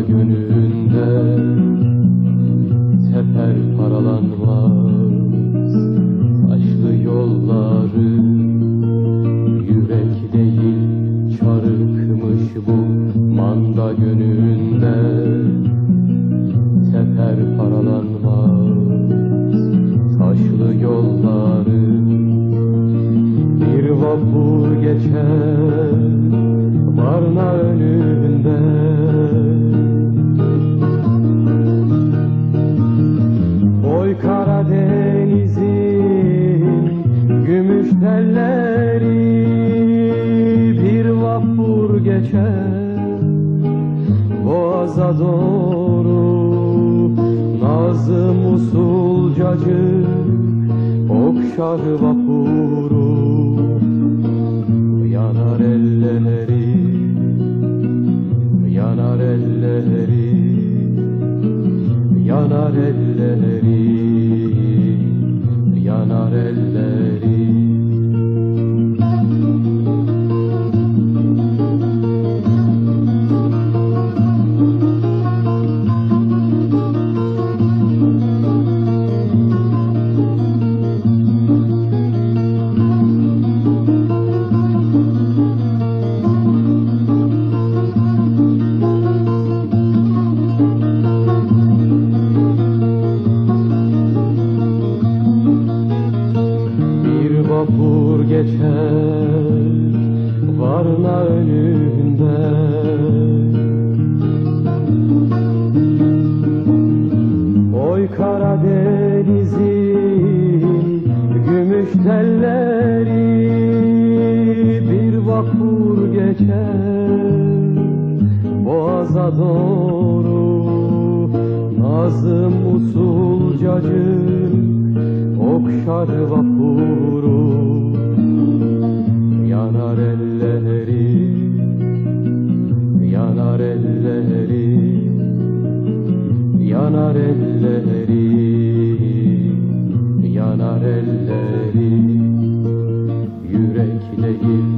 manda gününde Teper paralanmaz taşlı yolları Yürek değil çarıkmış bu manda gününde Teper paralanmaz taşlı yolları Bir vapur geçer Varna önünde vapur geçer Boğaza doğru. Nazım usulcacık Okşar vapuru. Yanar elleri Yanar elleri Yanar elleri Yanar elleri Vapur geçer Varna önünde. Oy Karadeniz'in gümüş telleri Bir vapur geçer. Boğaza doğru Nazım usulcacık Okşar vapuru Yanar elleri Yanar elleri Yanar elleri Yanar elleri. Yürek değil